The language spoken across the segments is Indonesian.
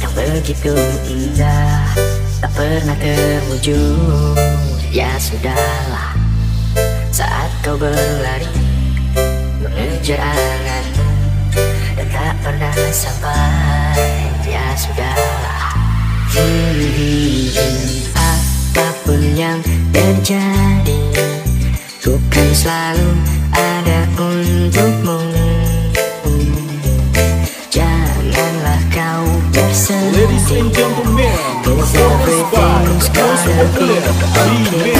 Yang begitu indah Tak pernah terwujud. Ya sudahlah Saat kau berlari Mengejar anganmu Dan tak pernah sampai. Ya sudahlah. Hmm, Apa pun yang terjadi Ku kan selalu 里面。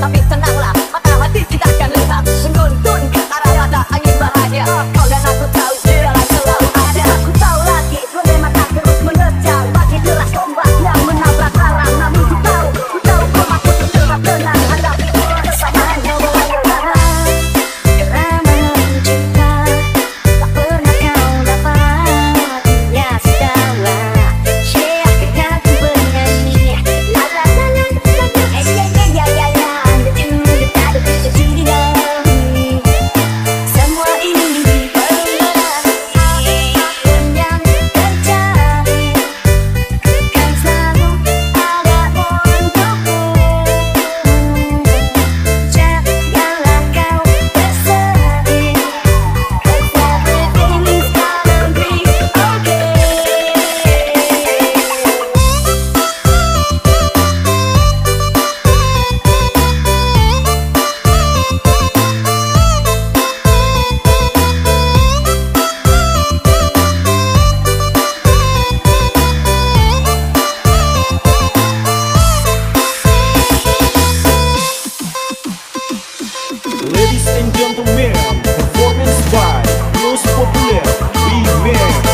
não be tonight. Ladies and gentlemen, performance by Los Popular, Be Mayor.